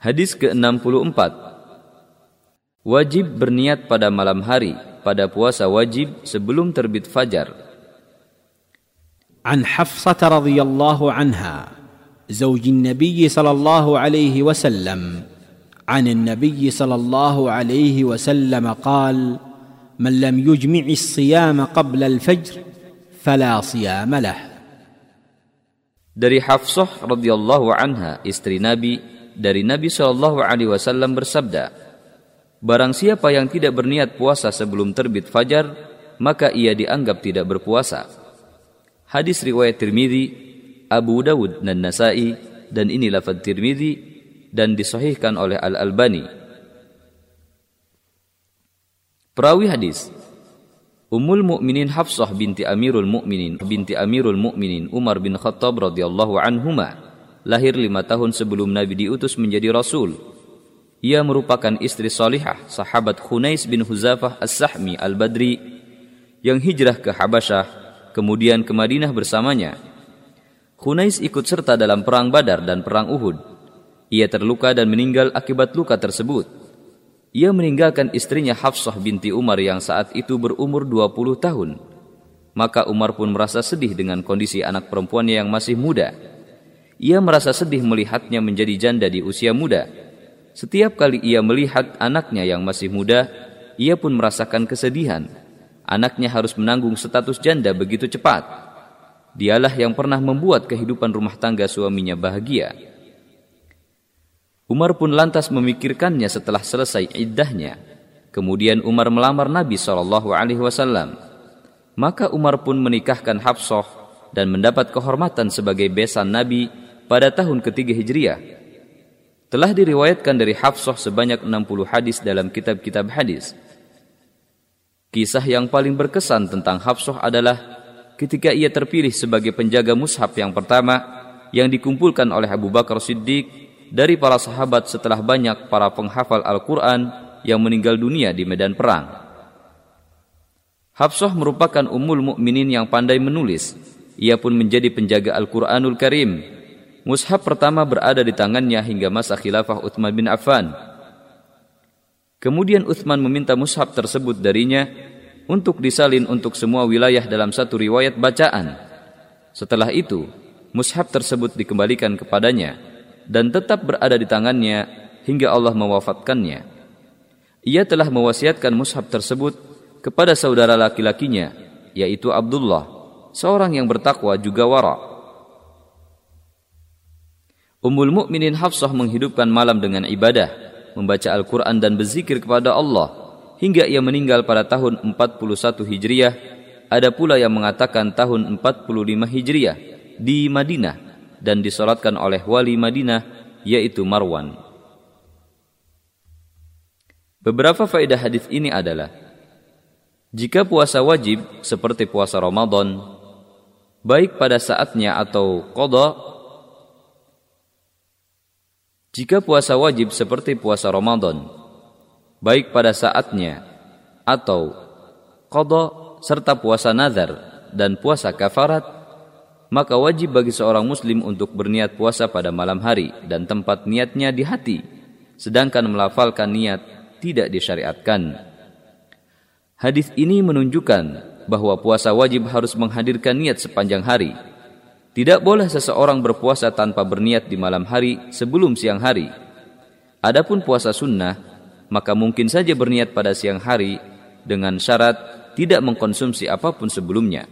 Hadis ke-64 Wajib berniat pada malam hari pada puasa wajib sebelum terbit fajar. عن حفصة رضي الله عنها زوج النبي صلى الله عليه وسلم عن النبي صلى الله عليه وسلم قال من لم يجمع الصيام قبل الفجر فلا صيام له Dari Hafsah radhiyallahu anha, istri Nabi, dari Nabi Shallallahu alaihi wasallam bersabda, Barang siapa yang tidak berniat puasa sebelum terbit fajar, maka ia dianggap tidak berpuasa. Hadis riwayat Tirmidzi, Abu Dawud dan Nasai dan ini lafaz Tirmidzi dan disahihkan oleh Al-Albani. Perawi hadis Ummul Mukminin Hafsah binti Amirul Mukminin binti Amirul Mukminin Umar bin Khattab radhiyallahu anhuma lahir lima tahun sebelum Nabi diutus menjadi Rasul. Ia merupakan istri salihah sahabat Khunais bin Huzafah As-Sahmi Al-Badri yang hijrah ke Habasyah kemudian ke Madinah bersamanya. Khunais ikut serta dalam perang Badar dan perang Uhud. Ia terluka dan meninggal akibat luka tersebut. Ia meninggalkan istrinya Hafsah binti Umar yang saat itu berumur 20 tahun. Maka Umar pun merasa sedih dengan kondisi anak perempuannya yang masih muda. Ia merasa sedih melihatnya menjadi janda di usia muda. Setiap kali ia melihat anaknya yang masih muda, ia pun merasakan kesedihan. Anaknya harus menanggung status janda begitu cepat. Dialah yang pernah membuat kehidupan rumah tangga suaminya bahagia. Umar pun lantas memikirkannya setelah selesai iddahnya. Kemudian Umar melamar Nabi Wasallam. Maka Umar pun menikahkan Hafsah dan mendapat kehormatan sebagai besan Nabi pada tahun ketiga Hijriah. Telah diriwayatkan dari Hafsah sebanyak 60 hadis dalam kitab-kitab hadis. Kisah yang paling berkesan tentang Hafsah adalah ketika ia terpilih sebagai penjaga mushaf yang pertama yang dikumpulkan oleh Abu Bakar Siddiq dari para sahabat setelah banyak para penghafal Al-Quran yang meninggal dunia di medan perang. Hafsah merupakan umul mukminin yang pandai menulis. Ia pun menjadi penjaga Al-Quranul Karim. Mushaf pertama berada di tangannya hingga masa khilafah Uthman bin Affan. Kemudian Uthman meminta mushaf tersebut darinya untuk disalin untuk semua wilayah dalam satu riwayat bacaan. Setelah itu, mushaf tersebut dikembalikan kepadanya dan tetap berada di tangannya hingga Allah mewafatkannya. Ia telah mewasiatkan mushaf tersebut kepada saudara laki-lakinya, yaitu Abdullah, seorang yang bertakwa juga wara. Ummul Mukminin Hafsah menghidupkan malam dengan ibadah, membaca Al-Quran dan berzikir kepada Allah hingga ia meninggal pada tahun 41 Hijriah. Ada pula yang mengatakan tahun 45 Hijriah di Madinah dan disolatkan oleh wali Madinah yaitu Marwan. Beberapa faedah hadis ini adalah jika puasa wajib seperti puasa Ramadan baik pada saatnya atau qada jika puasa wajib seperti puasa Ramadan baik pada saatnya atau qada serta puasa nazar dan puasa kafarat maka wajib bagi seorang muslim untuk berniat puasa pada malam hari dan tempat niatnya di hati, sedangkan melafalkan niat tidak disyariatkan. Hadis ini menunjukkan bahwa puasa wajib harus menghadirkan niat sepanjang hari. Tidak boleh seseorang berpuasa tanpa berniat di malam hari sebelum siang hari. Adapun puasa sunnah, maka mungkin saja berniat pada siang hari dengan syarat tidak mengkonsumsi apa pun sebelumnya.